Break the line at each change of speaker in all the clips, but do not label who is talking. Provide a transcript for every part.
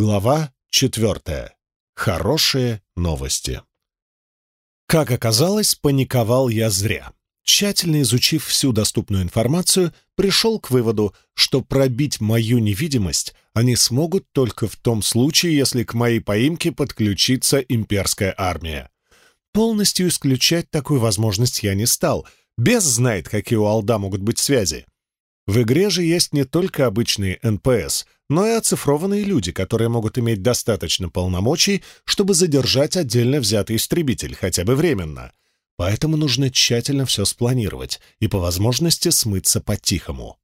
Глава четвертая. Хорошие новости. Как оказалось, паниковал я зря. Тщательно изучив всю доступную информацию, пришел к выводу, что пробить мою невидимость они смогут только в том случае, если к моей поимке подключится имперская армия. Полностью исключать такую возможность я не стал. Без знает, какие у Алда могут быть связи. В игре же есть не только обычные НПС, но и оцифрованные люди, которые могут иметь достаточно полномочий, чтобы задержать отдельно взятый истребитель, хотя бы временно. Поэтому нужно тщательно все спланировать и по возможности смыться по-тихому.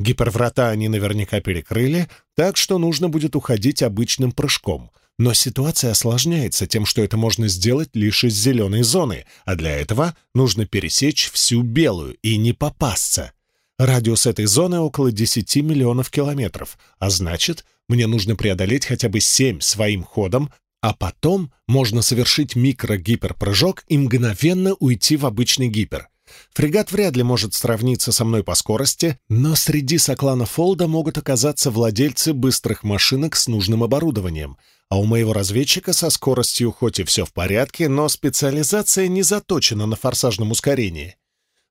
Гиперврата они наверняка перекрыли, так что нужно будет уходить обычным прыжком. Но ситуация осложняется тем, что это можно сделать лишь из зеленой зоны, а для этого нужно пересечь всю белую и не попасться — Радиус этой зоны около 10 миллионов километров, а значит, мне нужно преодолеть хотя бы 7 своим ходом, а потом можно совершить микро-гиперпрыжок и мгновенно уйти в обычный гипер. Фрегат вряд ли может сравниться со мной по скорости, но среди соклана Фолда могут оказаться владельцы быстрых машинок с нужным оборудованием, а у моего разведчика со скоростью хоть и все в порядке, но специализация не заточена на форсажном ускорении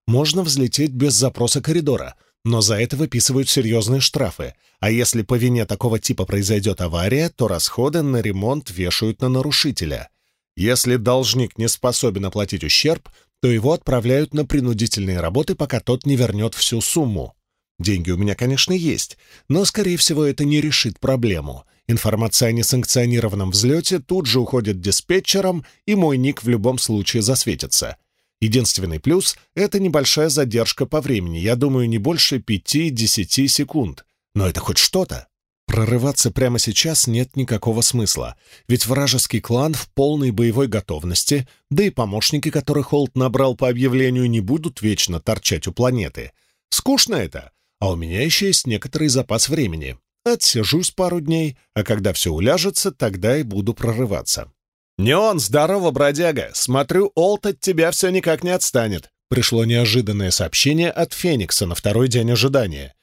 можно взлететь без запроса коридора, но за это выписывают серьезные штрафы, а если по вине такого типа произойдет авария, то расходы на ремонт вешают на нарушителя. Если должник не способен оплатить ущерб, то его отправляют на принудительные работы, пока тот не вернет всю сумму. Деньги у меня, конечно, есть, но, скорее всего, это не решит проблему. Информация о несанкционированном взлете тут же уходит диспетчерам, и мой ник в любом случае засветится — Единственный плюс — это небольшая задержка по времени, я думаю, не больше 5-10 секунд. Но это хоть что-то. Прорываться прямо сейчас нет никакого смысла, ведь вражеский клан в полной боевой готовности, да и помощники, которых Холт набрал по объявлению, не будут вечно торчать у планеты. Скучно это, а у меня еще есть некоторый запас времени. Отсижусь пару дней, а когда все уляжется, тогда и буду прорываться. «Не он, здорово, бродяга! Смотрю, Олт от тебя все никак не отстанет!» Пришло неожиданное сообщение от Феникса на второй день ожидания.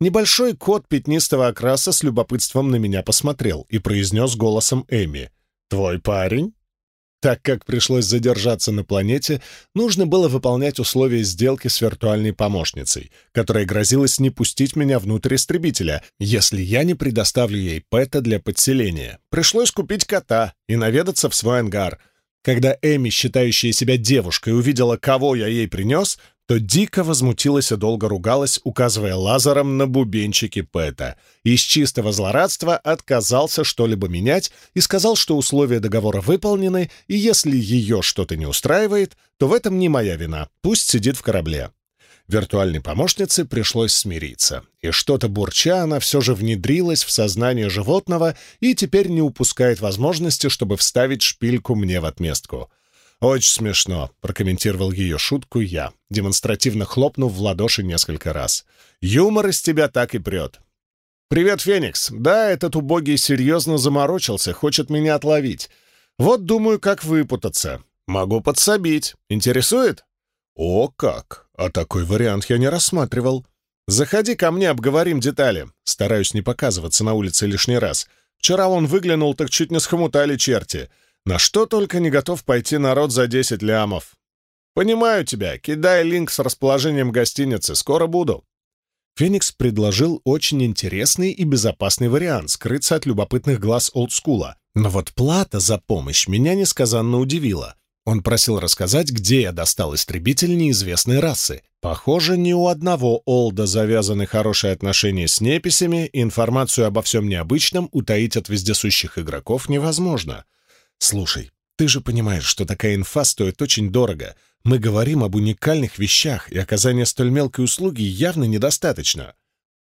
Небольшой кот пятнистого окраса с любопытством на меня посмотрел и произнес голосом Эми. «Твой парень?» Так как пришлось задержаться на планете, нужно было выполнять условия сделки с виртуальной помощницей, которая грозилась не пустить меня внутрь истребителя, если я не предоставлю ей пэта для подселения. Пришлось купить кота и наведаться в свой ангар. Когда Эми, считающая себя девушкой, увидела, кого я ей принес, то дико возмутилась и долго ругалась, указывая лазером на бубенчики Пэта. Из чистого злорадства отказался что-либо менять и сказал, что условия договора выполнены, и если ее что-то не устраивает, то в этом не моя вина, пусть сидит в корабле. Виртуальной помощнице пришлось смириться, и что-то бурча она все же внедрилась в сознание животного и теперь не упускает возможности, чтобы вставить шпильку мне в отместку — «Очень смешно», — прокомментировал ее шутку я, демонстративно хлопнув в ладоши несколько раз. «Юмор из тебя так и прет». «Привет, Феникс. Да, этот убогий серьезно заморочился, хочет меня отловить. Вот думаю, как выпутаться. Могу подсобить. Интересует?» «О, как! А такой вариант я не рассматривал. Заходи ко мне, обговорим детали. Стараюсь не показываться на улице лишний раз. Вчера он выглянул, так чуть не схомутали черти. На что только не готов пойти народ за 10 лямов. Понимаю тебя, кидай линк с расположением гостиницы, скоро буду. Феникс предложил очень интересный и безопасный вариант скрыться от любопытных глаз олдскула. Но вот плата за помощь меня несказанно удивила. Он просил рассказать, где я достал истребитель неизвестной расы. Похоже, ни у одного Олда завязаны хорошие отношения с неписями, информацию обо всем необычном утаить от вездесущих игроков невозможно. «Слушай, ты же понимаешь, что такая инфа стоит очень дорого. Мы говорим об уникальных вещах, и оказание столь мелкой услуги явно недостаточно».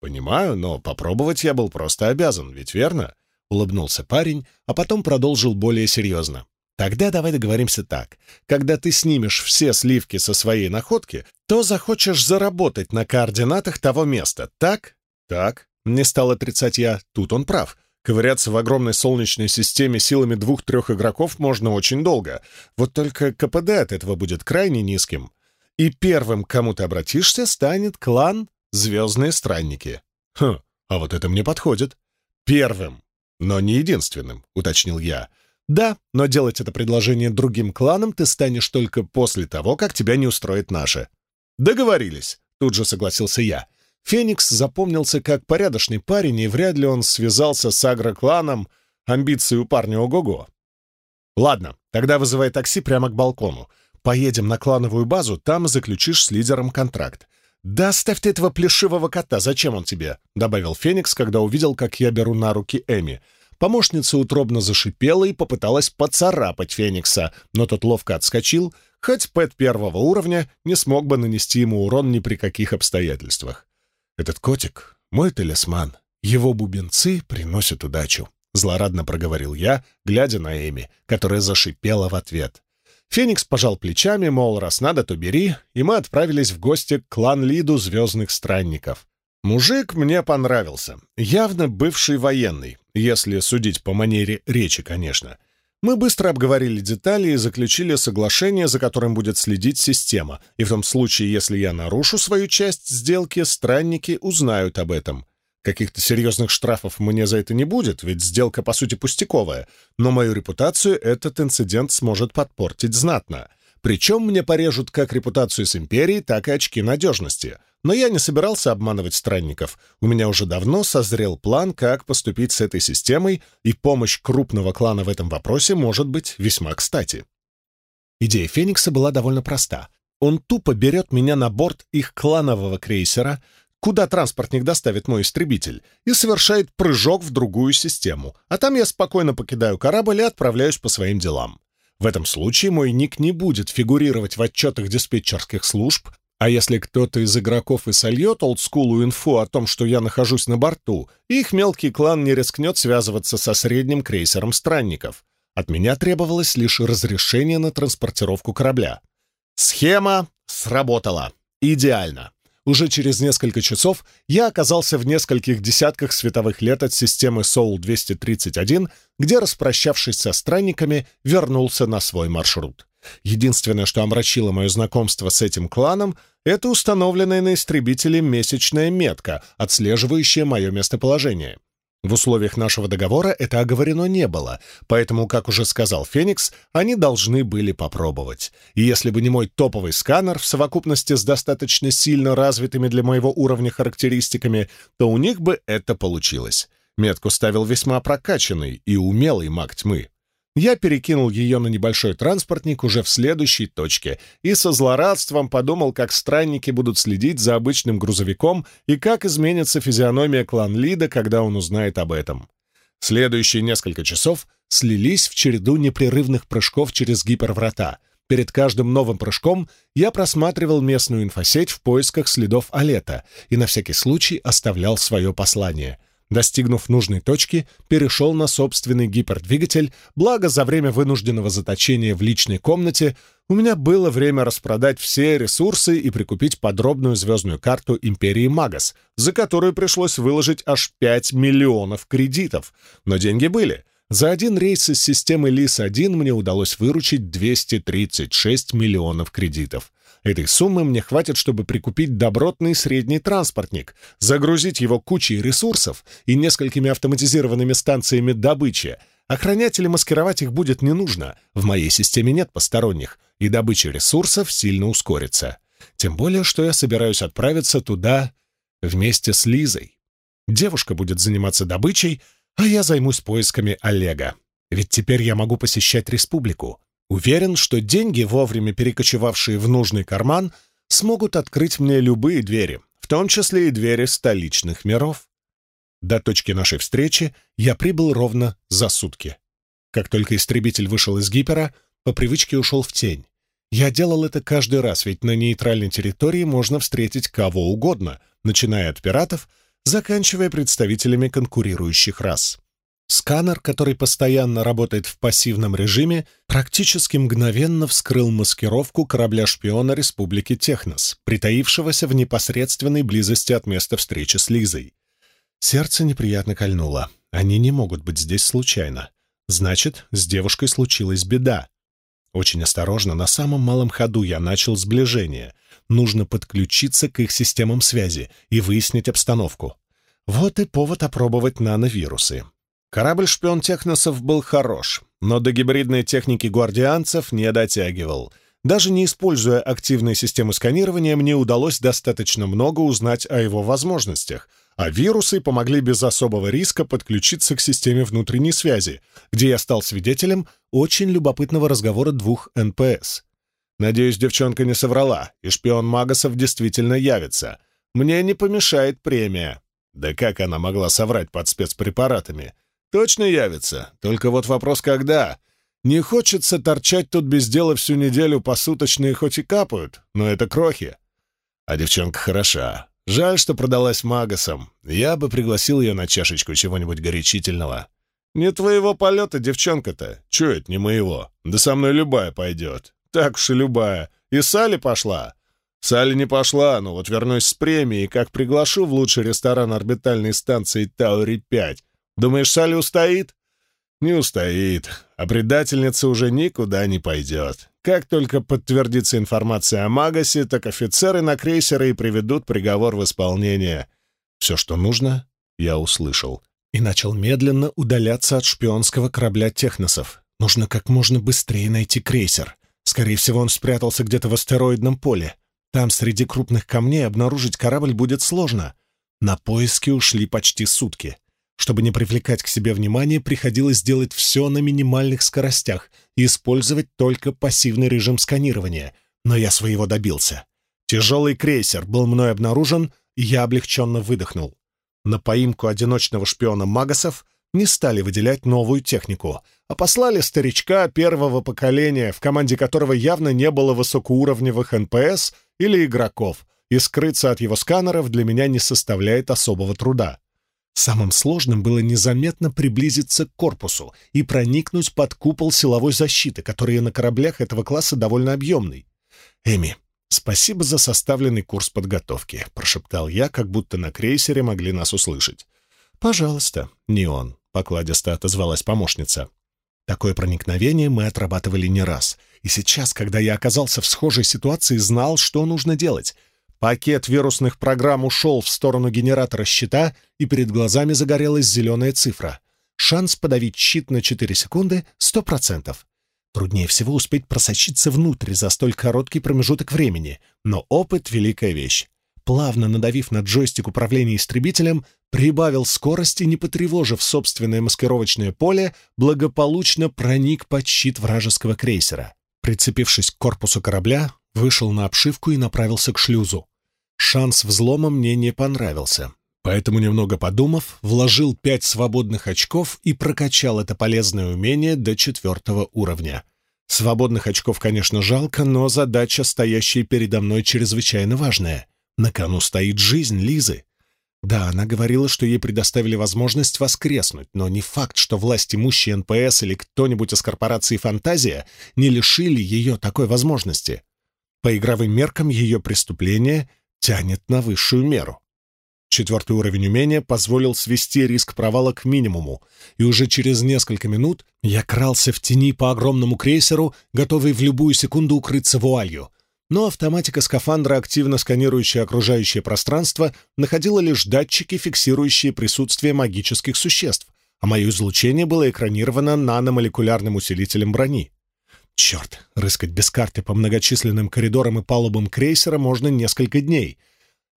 «Понимаю, но попробовать я был просто обязан, ведь верно?» — улыбнулся парень, а потом продолжил более серьезно. «Тогда давай договоримся так. Когда ты снимешь все сливки со своей находки, то захочешь заработать на координатах того места, так?» «Так», — не стал отрицать я, тут он прав — Ковыряться в огромной солнечной системе силами двух-трех игроков можно очень долго. Вот только КПД от этого будет крайне низким. И первым, к кому ты обратишься, станет клан «Звездные странники». Хм, а вот это мне подходит. Первым. «Но не единственным», — уточнил я. «Да, но делать это предложение другим кланам ты станешь только после того, как тебя не устроит наше». «Договорились», — тут же согласился я. Феникс запомнился как порядочный парень, и вряд ли он связался с агрокланом. Амбиции у парня ого-го. «Ладно, тогда вызывай такси прямо к балкону. Поедем на клановую базу, там заключишь с лидером контракт. «Да оставь ты этого плешивого кота, зачем он тебе?» — добавил Феникс, когда увидел, как я беру на руки Эми. Помощница утробно зашипела и попыталась поцарапать Феникса, но тот ловко отскочил, хоть Пэт первого уровня не смог бы нанести ему урон ни при каких обстоятельствах. «Этот котик — мой талисман. Его бубенцы приносят удачу», — злорадно проговорил я, глядя на Эми, которая зашипела в ответ. Феникс пожал плечами, мол, раз надо, то бери, и мы отправились в гости к клан-лиду Звездных Странников. Мужик мне понравился, явно бывший военный, если судить по манере речи, конечно. Мы быстро обговорили детали и заключили соглашение, за которым будет следить система, и в том случае, если я нарушу свою часть сделки, странники узнают об этом. Каких-то серьезных штрафов мне за это не будет, ведь сделка, по сути, пустяковая, но мою репутацию этот инцидент сможет подпортить знатно. Причем мне порежут как репутацию с Империей, так и очки надежности. Но я не собирался обманывать странников. У меня уже давно созрел план, как поступить с этой системой, и помощь крупного клана в этом вопросе может быть весьма кстати. Идея Феникса была довольно проста. Он тупо берет меня на борт их кланового крейсера, куда транспортник доставит мой истребитель, и совершает прыжок в другую систему, а там я спокойно покидаю корабль и отправляюсь по своим делам. В этом случае мой ник не будет фигурировать в отчетах диспетчерских служб, а если кто-то из игроков и сольет олдскулу инфу о том, что я нахожусь на борту, их мелкий клан не рискнет связываться со средним крейсером странников. От меня требовалось лишь разрешение на транспортировку корабля. Схема сработала. Идеально. Уже через несколько часов я оказался в нескольких десятках световых лет от системы Соул-231, где, распрощавшись со странниками, вернулся на свой маршрут. Единственное, что омрачило мое знакомство с этим кланом, это установленная на истребителе месячная метка, отслеживающая мое местоположение. В условиях нашего договора это оговорено не было, поэтому, как уже сказал Феникс, они должны были попробовать. И если бы не мой топовый сканер в совокупности с достаточно сильно развитыми для моего уровня характеристиками, то у них бы это получилось. Метку ставил весьма прокачанный и умелый маг тьмы. Я перекинул ее на небольшой транспортник уже в следующей точке и со злорадством подумал, как странники будут следить за обычным грузовиком и как изменится физиономия клан Лида, когда он узнает об этом. Следующие несколько часов слились в череду непрерывных прыжков через гиперврата. Перед каждым новым прыжком я просматривал местную инфосеть в поисках следов Алета и на всякий случай оставлял свое послание — Достигнув нужной точки, перешел на собственный гипердвигатель, благо за время вынужденного заточения в личной комнате у меня было время распродать все ресурсы и прикупить подробную звездную карту Империи Магас, за которую пришлось выложить аж 5 миллионов кредитов. Но деньги были. За один рейс из системы ЛИС-1 мне удалось выручить 236 миллионов кредитов. Этой суммы мне хватит, чтобы прикупить добротный средний транспортник, загрузить его кучей ресурсов и несколькими автоматизированными станциями добычи. Охранять или маскировать их будет не нужно, в моей системе нет посторонних, и добыча ресурсов сильно ускорится. Тем более, что я собираюсь отправиться туда вместе с Лизой. Девушка будет заниматься добычей, а я займусь поисками Олега. Ведь теперь я могу посещать республику. Уверен, что деньги, вовремя перекочевавшие в нужный карман, смогут открыть мне любые двери, в том числе и двери столичных миров. До точки нашей встречи я прибыл ровно за сутки. Как только истребитель вышел из гипера, по привычке ушел в тень. Я делал это каждый раз, ведь на нейтральной территории можно встретить кого угодно, начиная от пиратов, заканчивая представителями конкурирующих рас. Сканер, который постоянно работает в пассивном режиме, практически мгновенно вскрыл маскировку корабля-шпиона Республики Технос, притаившегося в непосредственной близости от места встречи с Лизой. Сердце неприятно кольнуло. Они не могут быть здесь случайно. Значит, с девушкой случилась беда. Очень осторожно, на самом малом ходу я начал сближение. Нужно подключиться к их системам связи и выяснить обстановку. Вот и повод опробовать нановирусы. Корабль-шпион техносов был хорош, но до гибридной техники гвардианцев не дотягивал. Даже не используя активные системы сканирования, мне удалось достаточно много узнать о его возможностях, а вирусы помогли без особого риска подключиться к системе внутренней связи, где я стал свидетелем очень любопытного разговора двух НПС. Надеюсь, девчонка не соврала, и шпион Магасов действительно явится. Мне не помешает премия. Да как она могла соврать под спецпрепаратами? Точно явится, только вот вопрос когда. Не хочется торчать тут без дела всю неделю, посуточные хоть и капают, но это крохи. А девчонка хороша. Жаль, что продалась магасам. Я бы пригласил ее на чашечку чего-нибудь горячительного. Не твоего полета, девчонка-то. Чует, не моего. Да со мной любая пойдет. Так уж и любая. И Салли пошла. Салли не пошла, но вот вернусь с премией, как приглашу в лучший ресторан орбитальной станции Таури-5, Думаешь, Салли устоит? Не устоит, а предательница уже никуда не пойдет. Как только подтвердится информация о Магасе, так офицеры на крейсере и приведут приговор в исполнение. Все, что нужно, я услышал. И начал медленно удаляться от шпионского корабля техносов. Нужно как можно быстрее найти крейсер. Скорее всего, он спрятался где-то в астероидном поле. Там среди крупных камней обнаружить корабль будет сложно. На поиски ушли почти сутки. Чтобы не привлекать к себе внимание, приходилось делать все на минимальных скоростях и использовать только пассивный режим сканирования. Но я своего добился. Тяжелый крейсер был мной обнаружен, и я облегченно выдохнул. На поимку одиночного шпиона Магасов не стали выделять новую технику, а послали старичка первого поколения, в команде которого явно не было высокоуровневых НПС или игроков, и скрыться от его сканеров для меня не составляет особого труда. Самым сложным было незаметно приблизиться к корпусу и проникнуть под купол силовой защиты, который на кораблях этого класса довольно объемный. «Эми, спасибо за составленный курс подготовки», — прошептал я, как будто на крейсере могли нас услышать. «Пожалуйста, не он», — покладисто отозвалась помощница. Такое проникновение мы отрабатывали не раз, и сейчас, когда я оказался в схожей ситуации, знал, что нужно делать — Пакет вирусных программ ушел в сторону генератора щита, и перед глазами загорелась зеленая цифра. Шанс подавить щит на 4 секунды — 100%. Труднее всего успеть просочиться внутрь за столь короткий промежуток времени, но опыт — великая вещь. Плавно надавив на джойстик управления истребителем, прибавил скорости, не потревожив собственное маскировочное поле, благополучно проник под щит вражеского крейсера. Прицепившись к корпусу корабля, вышел на обшивку и направился к шлюзу. Шанс взлома мне не понравился, поэтому, немного подумав, вложил пять свободных очков и прокачал это полезное умение до четвертого уровня. Свободных очков, конечно, жалко, но задача, стоящая передо мной, чрезвычайно важная. На кону стоит жизнь Лизы. Да, она говорила, что ей предоставили возможность воскреснуть, но не факт, что власть имущие НПС или кто-нибудь из корпорации «Фантазия» не лишили ее такой возможности. По игровым меркам ее преступление — тянет на высшую меру. Четвертый уровень умения позволил свести риск провала к минимуму, и уже через несколько минут я крался в тени по огромному крейсеру, готовый в любую секунду укрыться вуалью. Но автоматика скафандра, активно сканирующая окружающее пространство, находила лишь датчики, фиксирующие присутствие магических существ, а мое излучение было экранировано наномолекулярным усилителем брони. Черт, рыскать без карты по многочисленным коридорам и палубам крейсера можно несколько дней.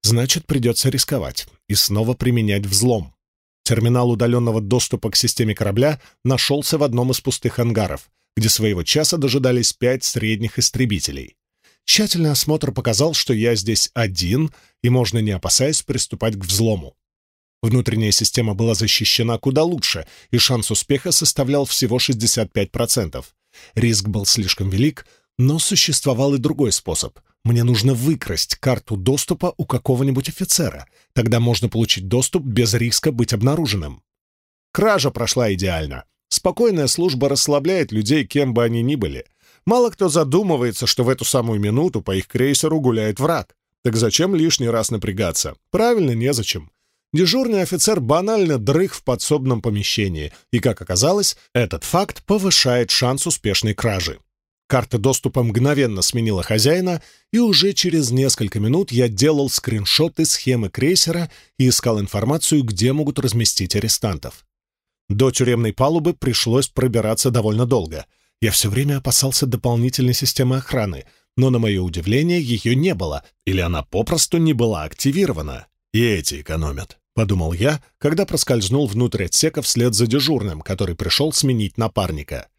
Значит, придется рисковать и снова применять взлом. Терминал удаленного доступа к системе корабля нашелся в одном из пустых ангаров, где своего часа дожидались пять средних истребителей. Тщательный осмотр показал, что я здесь один, и можно, не опасаясь, приступать к взлому. Внутренняя система была защищена куда лучше, и шанс успеха составлял всего 65%. Риск был слишком велик, но существовал и другой способ. Мне нужно выкрасть карту доступа у какого-нибудь офицера. Тогда можно получить доступ без риска быть обнаруженным. Кража прошла идеально. Спокойная служба расслабляет людей, кем бы они ни были. Мало кто задумывается, что в эту самую минуту по их крейсеру гуляет враг. Так зачем лишний раз напрягаться? Правильно, незачем. Дежурный офицер банально дрых в подсобном помещении, и, как оказалось, этот факт повышает шанс успешной кражи. Карта доступа мгновенно сменила хозяина, и уже через несколько минут я делал скриншоты схемы крейсера и искал информацию, где могут разместить арестантов. До тюремной палубы пришлось пробираться довольно долго. Я все время опасался дополнительной системы охраны, но, на мое удивление, ее не было, или она попросту не была активирована. И эти экономят, — подумал я, когда проскользнул внутрь отсека вслед за дежурным, который пришел сменить напарника.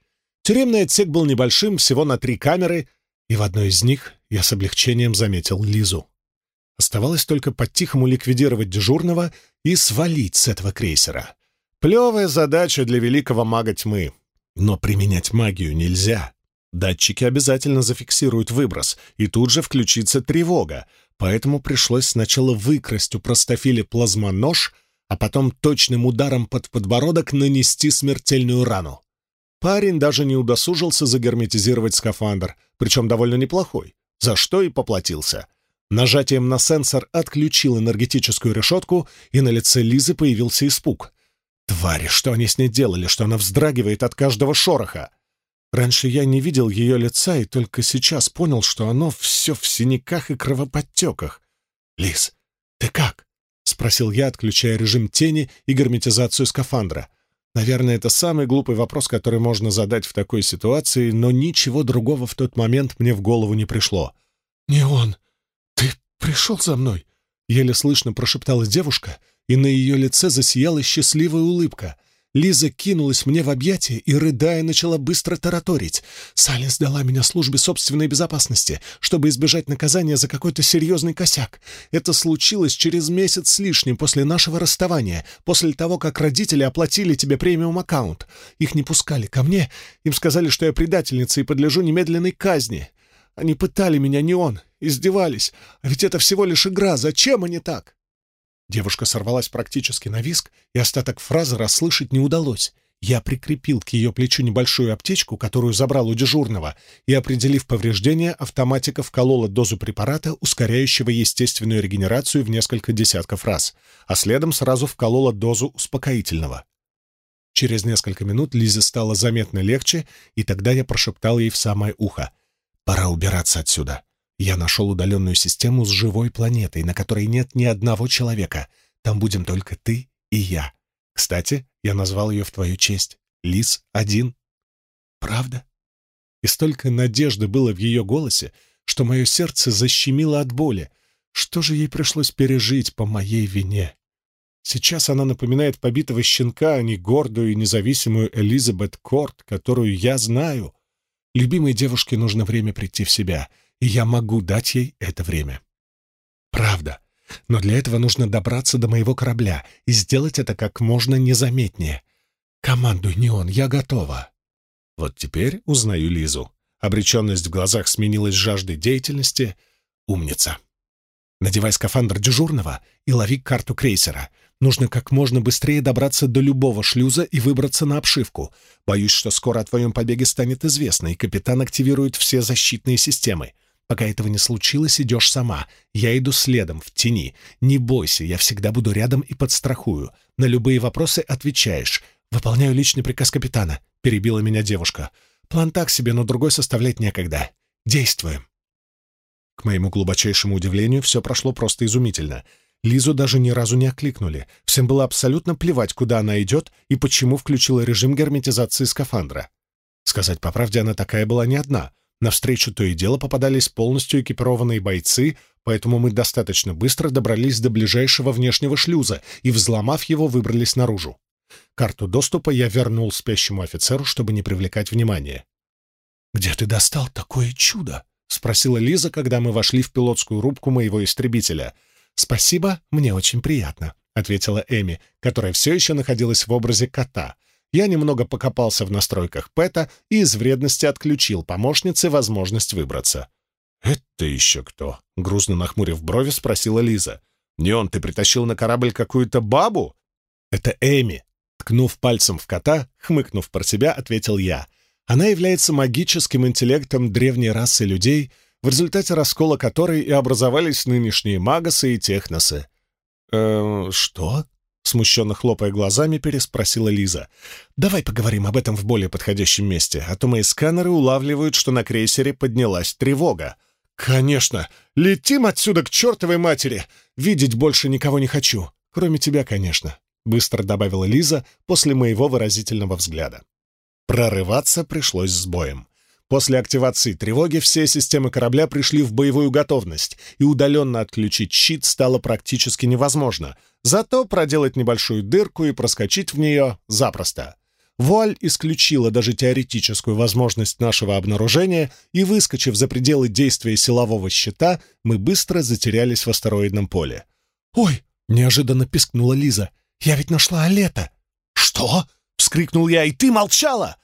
Тюремный отсек был небольшим, всего на три камеры, и в одной из них я с облегчением заметил Лизу. Оставалось только по-тихому ликвидировать дежурного и свалить с этого крейсера. Плевая задача для великого мага тьмы. Но применять магию нельзя. Датчики обязательно зафиксируют выброс, и тут же включится тревога, поэтому пришлось сначала выкрасть у простофиля плазмонож, а потом точным ударом под подбородок нанести смертельную рану. Парень даже не удосужился загерметизировать скафандр, причем довольно неплохой, за что и поплатился. Нажатием на сенсор отключил энергетическую решетку, и на лице Лизы появился испуг. Твари, что они с ней делали, что она вздрагивает от каждого шороха? Раньше я не видел ее лица и только сейчас понял, что оно все в синяках и кровоподтеках. «Лиз, ты как?» — спросил я, отключая режим тени и герметизацию скафандра. Наверное, это самый глупый вопрос, который можно задать в такой ситуации, но ничего другого в тот момент мне в голову не пришло. «Не он! Ты пришел за мной?» — еле слышно прошептала девушка — и на ее лице засияла счастливая улыбка. Лиза кинулась мне в объятия и, рыдая, начала быстро тараторить. «Салли сдала меня службе собственной безопасности, чтобы избежать наказания за какой-то серьезный косяк. Это случилось через месяц с лишним после нашего расставания, после того, как родители оплатили тебе премиум-аккаунт. Их не пускали ко мне, им сказали, что я предательница и подлежу немедленной казни. Они пытали меня, не он, издевались. А ведь это всего лишь игра, зачем они так?» Девушка сорвалась практически на виск, и остаток фразы расслышать не удалось. Я прикрепил к ее плечу небольшую аптечку, которую забрал у дежурного, и, определив повреждения, автоматика вколола дозу препарата, ускоряющего естественную регенерацию в несколько десятков раз, а следом сразу вколола дозу успокоительного. Через несколько минут Лизе стало заметно легче, и тогда я прошептал ей в самое ухо. «Пора убираться отсюда. Я нашел удаленную систему с живой планетой, на которой нет ни одного человека. Там будем только ты и я. Кстати, я назвал ее в твою честь. Лис-1. Правда? И столько надежды было в ее голосе, что мое сердце защемило от боли. Что же ей пришлось пережить по моей вине? Сейчас она напоминает побитого щенка, а не гордую и независимую Элизабет Корт, которую я знаю. Любимой девушке нужно время прийти в себя — и я могу дать ей это время. Правда. Но для этого нужно добраться до моего корабля и сделать это как можно незаметнее. Командуй, не я готова. Вот теперь узнаю Лизу. Обреченность в глазах сменилась жаждой деятельности. Умница. Надевай скафандр дежурного и лови карту крейсера. Нужно как можно быстрее добраться до любого шлюза и выбраться на обшивку. Боюсь, что скоро о твоем побеге станет известно, и капитан активирует все защитные системы. Пока этого не случилось, идешь сама. Я иду следом, в тени. Не бойся, я всегда буду рядом и подстрахую. На любые вопросы отвечаешь. Выполняю личный приказ капитана», — перебила меня девушка. «План так себе, но другой составлять некогда. Действуем». К моему глубочайшему удивлению, все прошло просто изумительно. Лизу даже ни разу не окликнули. Всем было абсолютно плевать, куда она идет и почему включила режим герметизации скафандра. Сказать по правде, она такая была не одна — Навстречу то и дело попадались полностью экипированные бойцы, поэтому мы достаточно быстро добрались до ближайшего внешнего шлюза и, взломав его, выбрались наружу. Карту доступа я вернул спящему офицеру, чтобы не привлекать внимания. «Где ты достал такое чудо?» — спросила Лиза, когда мы вошли в пилотскую рубку моего истребителя. «Спасибо, мне очень приятно», — ответила Эми, которая все еще находилась в образе кота, я немного покопался в настройках Пэта и из вредности отключил помощнице возможность выбраться. «Это еще кто?» — грузно нахмурив брови, спросила Лиза. «Не он, ты притащил на корабль какую-то бабу?» «Это Эми», — ткнув пальцем в кота, хмыкнув про себя, ответил я. «Она является магическим интеллектом древней расы людей, в результате раскола которой и образовались нынешние магасы и техносы». «Э, что?» Смущенно хлопая глазами, переспросила Лиза. «Давай поговорим об этом в более подходящем месте, а то мои сканеры улавливают, что на крейсере поднялась тревога». «Конечно! Летим отсюда к чертовой матери! Видеть больше никого не хочу. Кроме тебя, конечно». — быстро добавила Лиза после моего выразительного взгляда. Прорываться пришлось с боем. После активации тревоги все системы корабля пришли в боевую готовность, и удаленно отключить щит стало практически невозможно. Зато проделать небольшую дырку и проскочить в нее запросто. Вуаль исключила даже теоретическую возможность нашего обнаружения, и, выскочив за пределы действия силового щита, мы быстро затерялись в астероидном поле. «Ой!» — неожиданно пискнула Лиза. «Я ведь нашла Алета!» «Что?» — вскрикнул я. «И ты молчала?»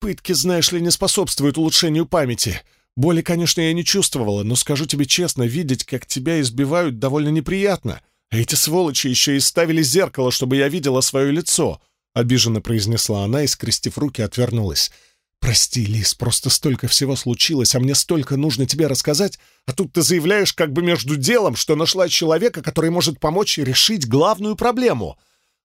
Пытки, знаешь ли, не способствуют улучшению памяти. Боли, конечно, я не чувствовала, но скажу тебе честно, видеть, как тебя избивают, довольно неприятно. А эти сволочи еще и ставили зеркало, чтобы я видела свое лицо. Обиженно произнесла она и, скрестив руки, отвернулась. «Прости, Лис, просто столько всего случилось, а мне столько нужно тебе рассказать, а тут ты заявляешь как бы между делом, что нашла человека, который может помочь решить главную проблему.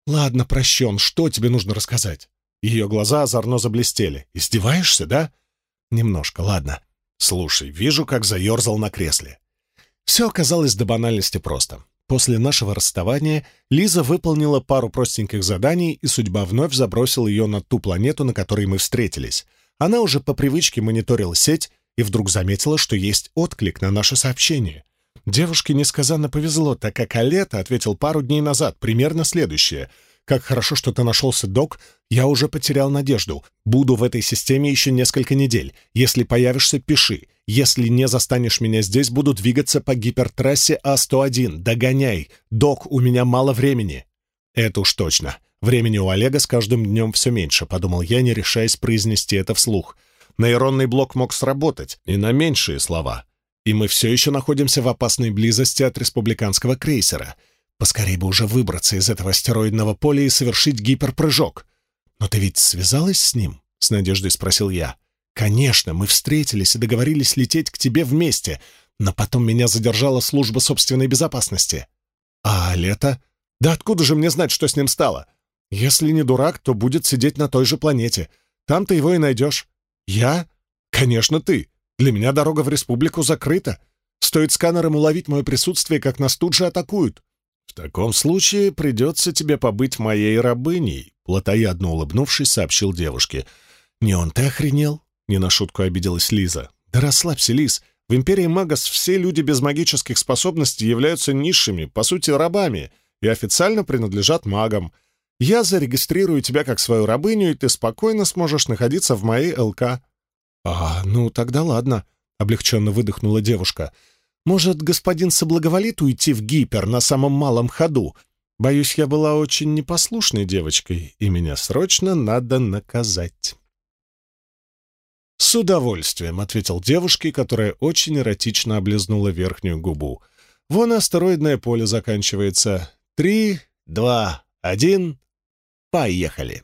Ладно, прощен, что тебе нужно рассказать?» Ее глаза озорно заблестели. «Издеваешься, да?» «Немножко, ладно. Слушай, вижу, как заерзал на кресле». Все оказалось до банальности просто. После нашего расставания Лиза выполнила пару простеньких заданий, и судьба вновь забросила ее на ту планету, на которой мы встретились. Она уже по привычке мониторила сеть и вдруг заметила, что есть отклик на наше сообщение. Девушке несказанно повезло, так как Алета ответил пару дней назад примерно следующее — как хорошо, что ты нашелся, док. Я уже потерял надежду. Буду в этой системе еще несколько недель. Если появишься, пиши. Если не застанешь меня здесь, буду двигаться по гипертрассе А101. Догоняй. Док, у меня мало времени. Это уж точно. Времени у Олега с каждым днем все меньше, подумал я, не решаясь произнести это вслух. Нейронный блок мог сработать и на меньшие слова. И мы все еще находимся в опасной близости от республиканского крейсера — Поскорей бы уже выбраться из этого астероидного поля и совершить гиперпрыжок. Но ты ведь связалась с ним? С надеждой спросил я. Конечно, мы встретились и договорились лететь к тебе вместе, но потом меня задержала служба собственной безопасности. А лето? Да откуда же мне знать, что с ним стало? Если не дурак, то будет сидеть на той же планете. Там ты его и найдешь. Я? Конечно, ты. Для меня дорога в республику закрыта. Стоит сканерам уловить мое присутствие, как нас тут же атакуют. «В таком случае придется тебе побыть моей рабыней», — плотоядно улыбнувшись, сообщил девушке. «Не он ты охренел?» — не на шутку обиделась Лиза. «Да расслабься, Лиз. В Империи Магас все люди без магических способностей являются низшими, по сути, рабами, и официально принадлежат магам. Я зарегистрирую тебя как свою рабыню, и ты спокойно сможешь находиться в моей ЛК». «А, ну тогда ладно», — облегченно выдохнула девушка. «девушка». Может, господин соблаговолит уйти в гипер на самом малом ходу? Боюсь, я была очень непослушной девочкой, и меня срочно надо наказать». «С удовольствием», — ответил девушке, которая очень эротично облизнула верхнюю губу. «Вон астероидное поле заканчивается. Три, два, один. Поехали!»